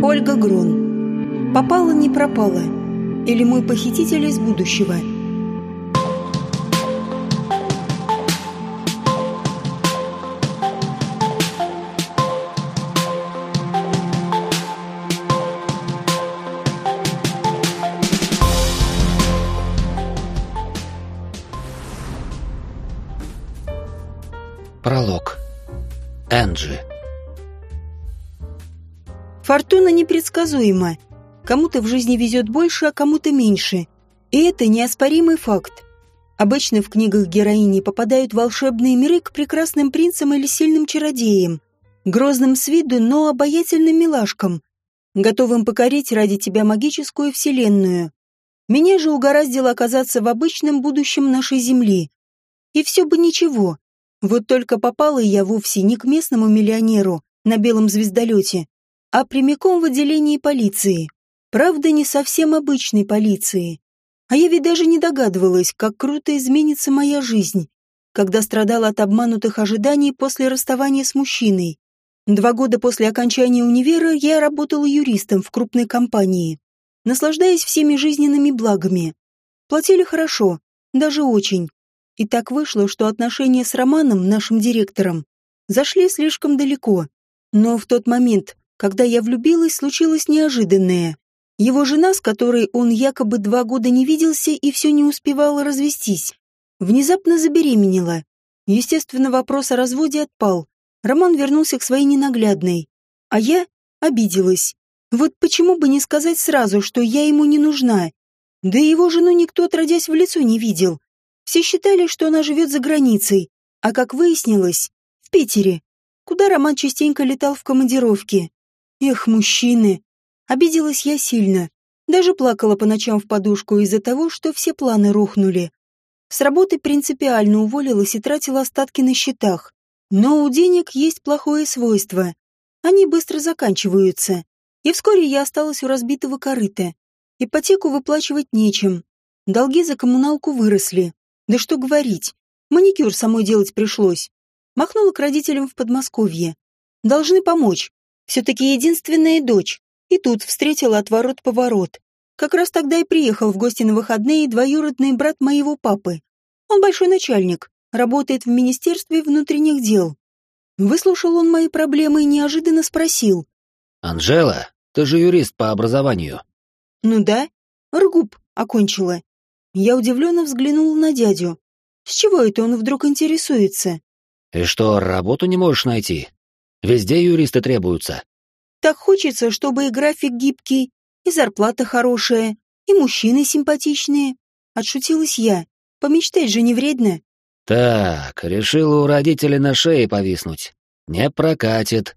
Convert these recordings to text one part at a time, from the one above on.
Ольга Грон. Попала, не пропала. Или мой похититель из будущего. Пролог. Энджи. Фортуна непредсказуема. Кому-то в жизни везет больше, а кому-то меньше. И это неоспоримый факт. Обычно в книгах героини попадают волшебные миры к прекрасным принцам или сильным чародеям, грозным с виду, но обаятельным милашкам, готовым покорить ради тебя магическую вселенную. Меня же угораздило оказаться в обычном будущем нашей Земли. И все бы ничего. Вот только попала я вовсе не к местному миллионеру на белом звездолете, а прямиком в отделении полиции. Правда, не совсем обычной полиции. А я ведь даже не догадывалась, как круто изменится моя жизнь, когда страдала от обманутых ожиданий после расставания с мужчиной. Два года после окончания универа я работала юристом в крупной компании, наслаждаясь всеми жизненными благами. Платили хорошо, даже очень. И так вышло, что отношения с Романом, нашим директором, зашли слишком далеко. Но в тот момент, когда я влюбилась, случилось неожиданное. Его жена, с которой он якобы два года не виделся и все не успевала развестись, внезапно забеременела. Естественно, вопрос о разводе отпал. Роман вернулся к своей ненаглядной. А я обиделась. Вот почему бы не сказать сразу, что я ему не нужна? Да его жену никто, отродясь в лицо, не видел. Все считали, что она живет за границей, а, как выяснилось, в Питере, куда Роман частенько летал в командировке. Эх, мужчины, Обиделась я сильно. Даже плакала по ночам в подушку из-за того, что все планы рухнули. С работы принципиально уволилась и тратила остатки на счетах. Но у денег есть плохое свойство. Они быстро заканчиваются. И вскоре я осталась у разбитого корыта. Ипотеку выплачивать нечем. Долги за коммуналку выросли. Да что говорить. Маникюр самой делать пришлось. Махнула к родителям в Подмосковье. Должны помочь. Все-таки единственная дочь. И тут встретила отворот-поворот. Как раз тогда и приехал в гости на выходные двоюродный брат моего папы. Он большой начальник, работает в Министерстве внутренних дел. Выслушал он мои проблемы и неожиданно спросил. «Анжела, ты же юрист по образованию». «Ну да, РГУП окончила». Я удивленно взглянула на дядю. С чего это он вдруг интересуется? «И что, работу не можешь найти? Везде юристы требуются». Так хочется, чтобы и график гибкий, и зарплата хорошая, и мужчины симпатичные. Отшутилась я. Помечтать же не вредно. Так, решила у родителей на шее повиснуть. Не прокатит.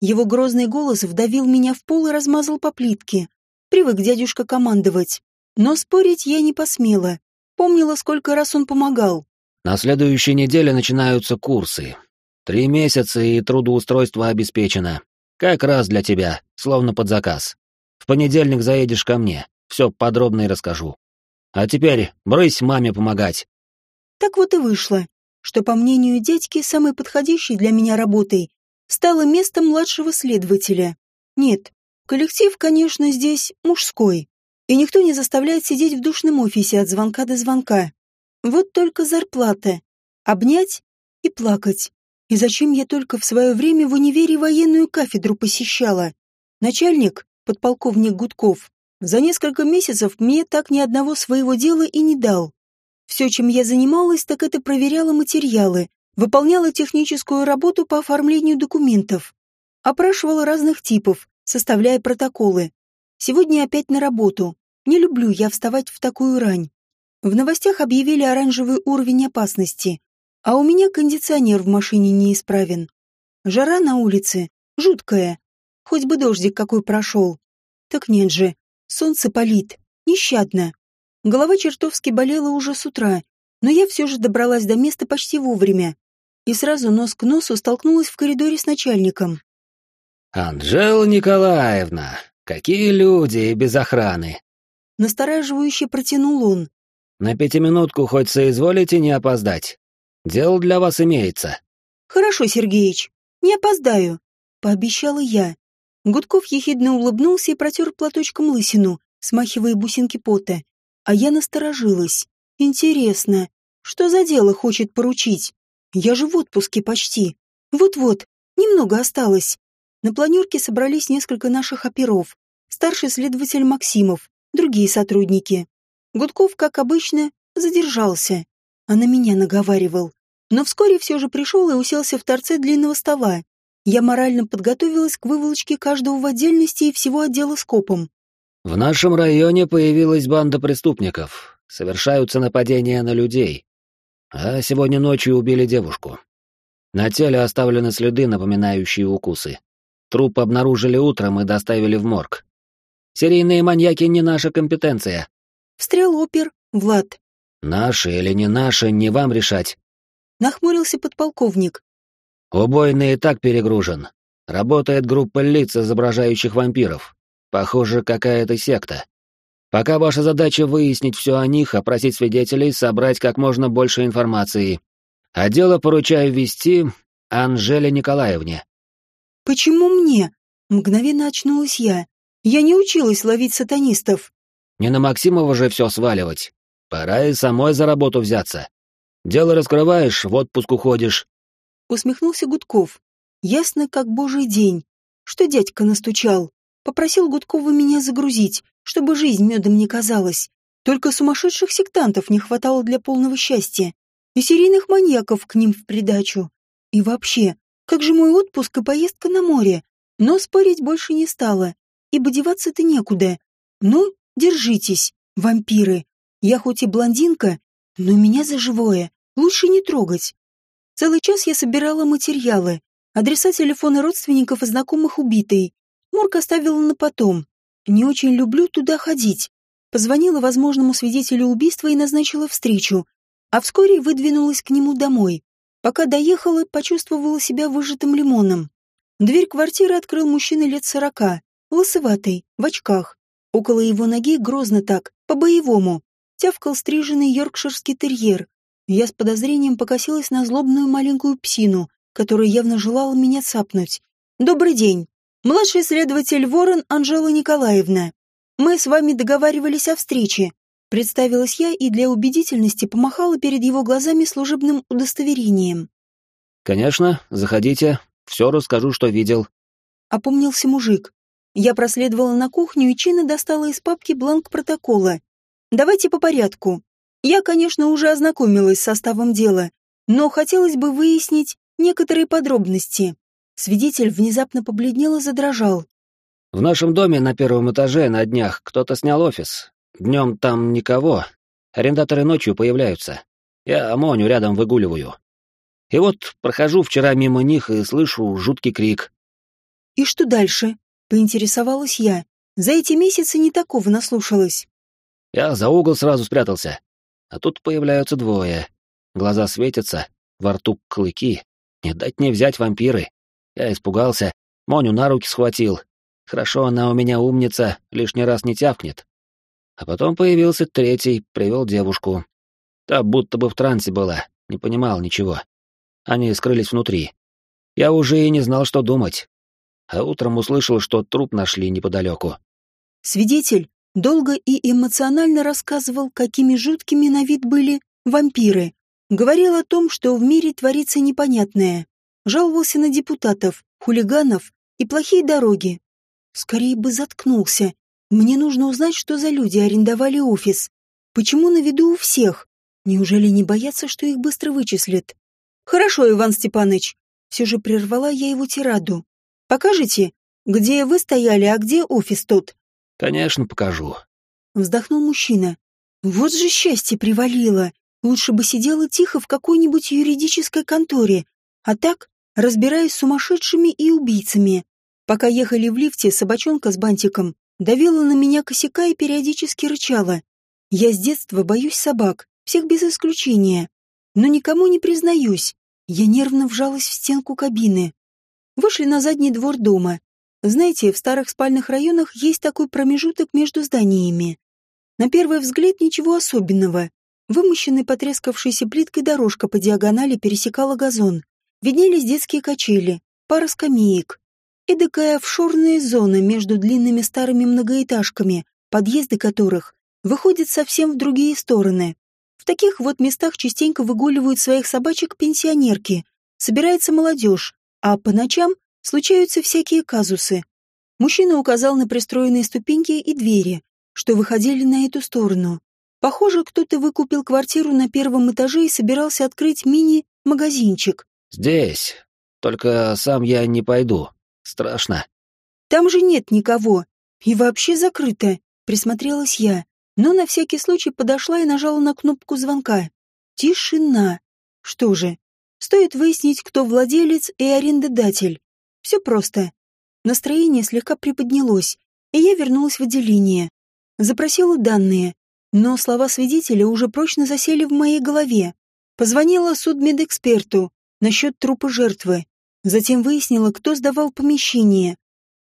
Его грозный голос вдавил меня в пол и размазал по плитке. Привык дядюшка командовать. Но спорить я не посмела. Помнила, сколько раз он помогал. На следующей неделе начинаются курсы. Три месяца и трудоустройство обеспечено. Как раз для тебя, словно под заказ. В понедельник заедешь ко мне, все подробно и расскажу. А теперь брысь маме помогать. Так вот и вышло, что, по мнению дядьки, самой подходящей для меня работой стало место младшего следователя. Нет, коллектив, конечно, здесь мужской, и никто не заставляет сидеть в душном офисе от звонка до звонка. Вот только зарплата. Обнять и плакать. И зачем я только в свое время в универе военную кафедру посещала? Начальник, подполковник Гудков, за несколько месяцев мне так ни одного своего дела и не дал. Все, чем я занималась, так это проверяла материалы, выполняла техническую работу по оформлению документов, опрашивала разных типов, составляя протоколы. Сегодня опять на работу. Не люблю я вставать в такую рань. В новостях объявили оранжевый уровень опасности. А у меня кондиционер в машине неисправен. Жара на улице, жуткая. Хоть бы дождик какой прошел. Так нет же, солнце палит, нещадно. Голова чертовски болела уже с утра, но я все же добралась до места почти вовремя. И сразу нос к носу столкнулась в коридоре с начальником. «Анжела Николаевна, какие люди без охраны!» Настораживающе протянул он. «На пятиминутку хоть соизволите не опоздать?» Дело для вас имеется. Хорошо, Сергеич, не опоздаю, пообещала я. Гудков ехидно улыбнулся и протер платочком лысину, смахивая бусинки пота. А я насторожилась. Интересно, что за дело хочет поручить? Я же в отпуске почти. Вот-вот, немного осталось. На планерке собрались несколько наших оперов. Старший следователь Максимов, другие сотрудники. Гудков, как обычно, задержался, а на меня наговаривал. Но вскоре все же пришел и уселся в торце длинного стола. Я морально подготовилась к выволочке каждого в отдельности и всего отдела скопом. В нашем районе появилась банда преступников. Совершаются нападения на людей. А сегодня ночью убили девушку. На теле оставлены следы, напоминающие укусы. Труп обнаружили утром и доставили в морг. Серийные маньяки не наша компетенция. Встрел опер, Влад. Наши или не наши, не вам решать. Нахмурился подполковник. Убойный и так перегружен. Работает группа лиц, изображающих вампиров. Похоже, какая-то секта. Пока ваша задача выяснить все о них, опросить свидетелей, собрать как можно больше информации. А дело поручаю вести Анжеле Николаевне. «Почему мне?» — мгновенно очнулась я. «Я не училась ловить сатанистов». «Не на Максимова же все сваливать. Пора и самой за работу взяться. Дело раскрываешь, в отпуск уходишь». Усмехнулся Гудков. Ясно, как божий день. Что дядька настучал. Попросил Гудкова меня загрузить, чтобы жизнь медом не казалась. Только сумасшедших сектантов не хватало для полного счастья. И серийных маньяков к ним в придачу. И вообще, как же мой отпуск и поездка на море? Но спорить больше не стало, ибо деваться-то некуда. Ну, держитесь, вампиры. Я хоть и блондинка, но меня за живое лучше не трогать. Целый час я собирала материалы, адреса телефона родственников и знакомых убитой. Морг оставила на потом. Не очень люблю туда ходить. Позвонила возможному свидетелю убийства и назначила встречу, а вскоре выдвинулась к нему домой. Пока доехала, почувствовала себя выжатым лимоном. Дверь квартиры открыл мужчина лет сорока, лысоватый, в очках. Около его ноги грозно так, по-боевому, тявкал стриженный йоркширский терьер. Я с подозрением покосилась на злобную маленькую псину, которая явно желала меня цапнуть. «Добрый день. Младший следователь Ворон Анжела Николаевна. Мы с вами договаривались о встрече. Представилась я и для убедительности помахала перед его глазами служебным удостоверением. «Конечно, заходите, все расскажу, что видел». Опомнился мужик. Я проследовала на кухню и чинно достала из папки бланк протокола. «Давайте по порядку. Я, конечно, уже ознакомилась с составом дела, но хотелось бы выяснить некоторые подробности». Свидетель внезапно побледнел и задрожал. «В нашем доме на первом этаже на днях кто-то снял офис. Днем там никого. Арендаторы ночью появляются. Я Моню рядом выгуливаю. И вот прохожу вчера мимо них и слышу жуткий крик. «И что дальше?» — поинтересовалась я. За эти месяцы не такого наслушалась. Я за угол сразу спрятался. А тут появляются двое. Глаза светятся, во рту клыки. Не дать не взять вампиры. Я испугался, Моню на руки схватил. Хорошо, она у меня умница, лишний раз не тявкнет. А потом появился третий, привел девушку. Та будто бы в трансе была, не понимал ничего. Они скрылись внутри. Я уже и не знал, что думать. А утром услышал, что труп нашли неподалеку. Свидетель долго и эмоционально рассказывал, какими жуткими на вид были вампиры. Говорил о том, что в мире творится непонятное. Жаловался на депутатов, хулиганов и плохие дороги. Скорее бы заткнулся. Мне нужно узнать, что за люди арендовали офис. Почему на виду у всех? Неужели не боятся, что их быстро вычислят? Хорошо, Иван Степанович. Все же прервала я его тираду. Покажите, где вы стояли, а где офис тот? Конечно, покажу. Вздохнул мужчина. Вот же счастье привалило. Лучше бы сидела тихо в какой-нибудь юридической конторе, а так разбираясь с сумасшедшими и убийцами. Пока ехали в лифте, собачонка с бантиком давила на меня косяка и периодически рычала. Я с детства боюсь собак, всех без исключения. Но никому не признаюсь. Я нервно вжалась в стенку кабины. Вышли на задний двор дома. Знаете, в старых спальных районах есть такой промежуток между зданиями. На первый взгляд ничего особенного. Вымощенная потрескавшейся плиткой дорожка по диагонали пересекала газон. Виднелись детские качели, пара скамеек. эдакая офшорная зона между длинными старыми многоэтажками, подъезды которых выходят совсем в другие стороны. В таких вот местах частенько выгуливают своих собачек пенсионерки, собирается молодежь, а по ночам случаются всякие казусы. Мужчина указал на пристроенные ступеньки и двери, что выходили на эту сторону. Похоже, кто-то выкупил квартиру на первом этаже и собирался открыть мини-магазинчик. «Здесь. Только сам я не пойду. Страшно». «Там же нет никого. И вообще закрыто», — присмотрелась я. Но на всякий случай подошла и нажала на кнопку звонка. Тишина. Что же, стоит выяснить, кто владелец и арендодатель. Все просто. Настроение слегка приподнялось, и я вернулась в отделение. Запросила данные, но слова свидетеля уже прочно засели в моей голове. Позвонила судмедэксперту насчет трупа жертвы. Затем выяснила, кто сдавал помещение.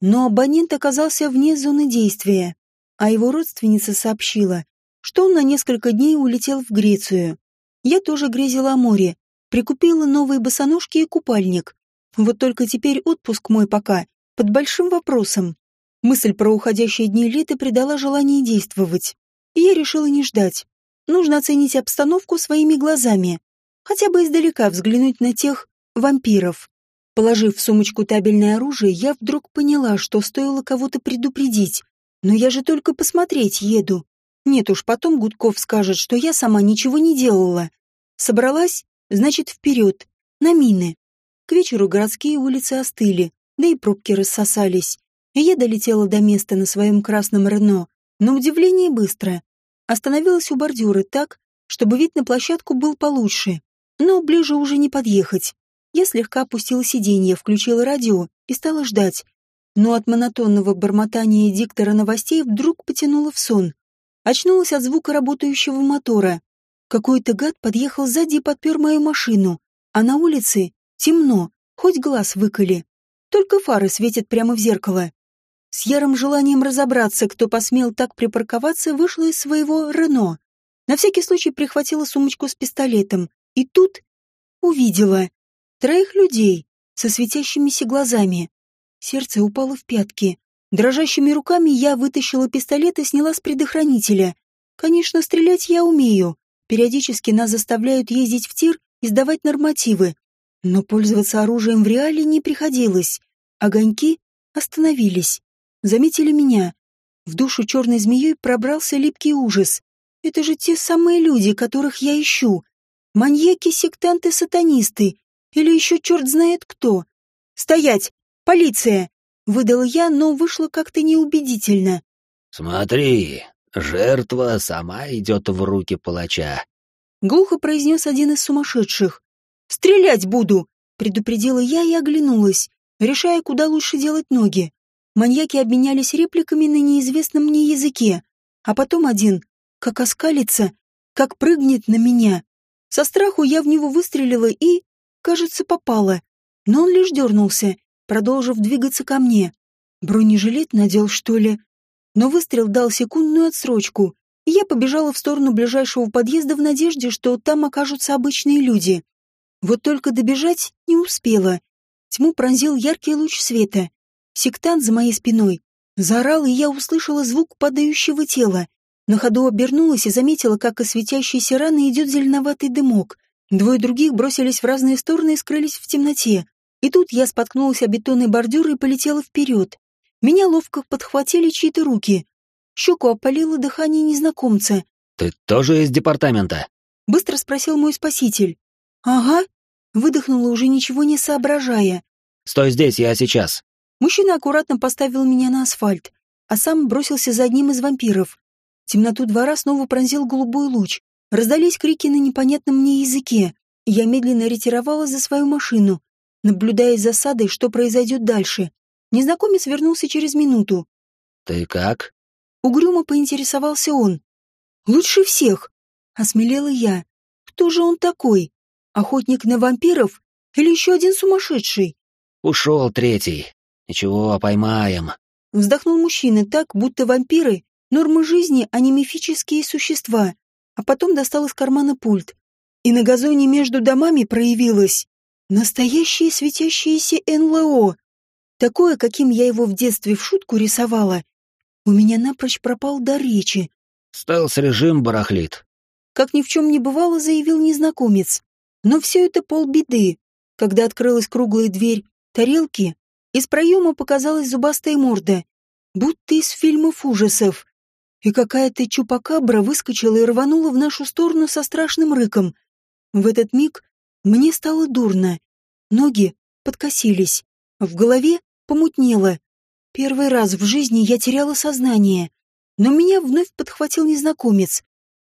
Но абонент оказался вне зоны действия а его родственница сообщила, что он на несколько дней улетел в Грецию. Я тоже грезила о море, прикупила новые босоножки и купальник. Вот только теперь отпуск мой пока под большим вопросом. Мысль про уходящие дни лета придала желание действовать. И я решила не ждать. Нужно оценить обстановку своими глазами. Хотя бы издалека взглянуть на тех вампиров. Положив в сумочку табельное оружие, я вдруг поняла, что стоило кого-то предупредить. Но я же только посмотреть еду. Нет уж, потом Гудков скажет, что я сама ничего не делала. Собралась, значит, вперед, на мины. К вечеру городские улицы остыли, да и пробки рассосались. Я долетела до места на своем красном Рено, на удивление быстро. Остановилась у бордюра так, чтобы вид на площадку был получше, но ближе уже не подъехать. Я слегка опустила сиденье, включила радио и стала ждать, но от монотонного бормотания диктора новостей вдруг потянуло в сон. Очнулась от звука работающего мотора. Какой-то гад подъехал сзади и подпер мою машину, а на улице темно, хоть глаз выколи. Только фары светят прямо в зеркало. С ярым желанием разобраться, кто посмел так припарковаться, вышла из своего Рено. На всякий случай прихватила сумочку с пистолетом. И тут увидела троих людей со светящимися глазами. Сердце упало в пятки. Дрожащими руками я вытащила пистолет и сняла с предохранителя. Конечно, стрелять я умею. Периодически нас заставляют ездить в тир и сдавать нормативы. Но пользоваться оружием в реале не приходилось. Огоньки остановились. Заметили меня. В душу черной змеей пробрался липкий ужас. Это же те самые люди, которых я ищу. Маньяки, сектанты, сатанисты. Или еще черт знает кто. «Стоять! Полиция!» — выдал я, но вышло как-то неубедительно. «Смотри, жертва сама идет в руки палача», — глухо произнес один из сумасшедших. «Стрелять буду!» — предупредила я и оглянулась, решая, куда лучше делать ноги. Маньяки обменялись репликами на неизвестном мне языке, а потом один, как оскалится, как прыгнет на меня. Со страху я в него выстрелила и, кажется, попала, но он лишь дернулся продолжив двигаться ко мне. Бронежилет надел, что ли? Но выстрел дал секундную отсрочку, и я побежала в сторону ближайшего подъезда в надежде, что там окажутся обычные люди. Вот только добежать не успела. Тьму пронзил яркий луч света. Сектант за моей спиной заорал, и я услышала звук падающего тела. На ходу обернулась и заметила, как из светящейся раны идет зеленоватый дымок. Двое других бросились в разные стороны и скрылись в темноте. И тут я споткнулась о бетонный бордюр и полетела вперед. Меня ловко подхватили чьи-то руки. Щеку опалило дыхание незнакомца. «Ты тоже из департамента?» Быстро спросил мой спаситель. «Ага», выдохнула уже ничего не соображая. «Стой здесь, я сейчас». Мужчина аккуратно поставил меня на асфальт, а сам бросился за одним из вампиров. Темноту двора снова пронзил голубой луч. Раздались крики на непонятном мне языке. Я медленно ретировала за свою машину, наблюдая за засадой, что произойдет дальше. Незнакомец вернулся через минуту. «Ты как?» Угрюмо поинтересовался он. «Лучше всех!» — осмелела я. «Кто же он такой? Охотник на вампиров или еще один сумасшедший?» «Ушел третий. Ничего, поймаем». Вздохнул мужчина так, будто вампиры — нормы жизни, а не мифические существа. А потом достал из кармана пульт. И на газоне между домами проявилось Настоящее светящееся НЛО. такое, каким я его в детстве в шутку рисовала, у меня напрочь пропал дар речи. Стелс-режим барахлит. Как ни в чем не бывало, заявил незнакомец. Но все это полбеды. Когда открылась круглая дверь тарелки, из проема показалась зубастая морда, будто из фильмов ужасов. И какая-то чупакабра выскочила и рванула в нашу сторону со страшным рыком. В этот миг мне стало дурно. Ноги подкосились. В голове помутнело. Первый раз в жизни я теряла сознание. Но меня вновь подхватил незнакомец.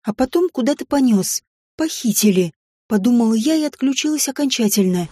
А потом куда-то понес. Похитили. Подумала я и отключилась окончательно.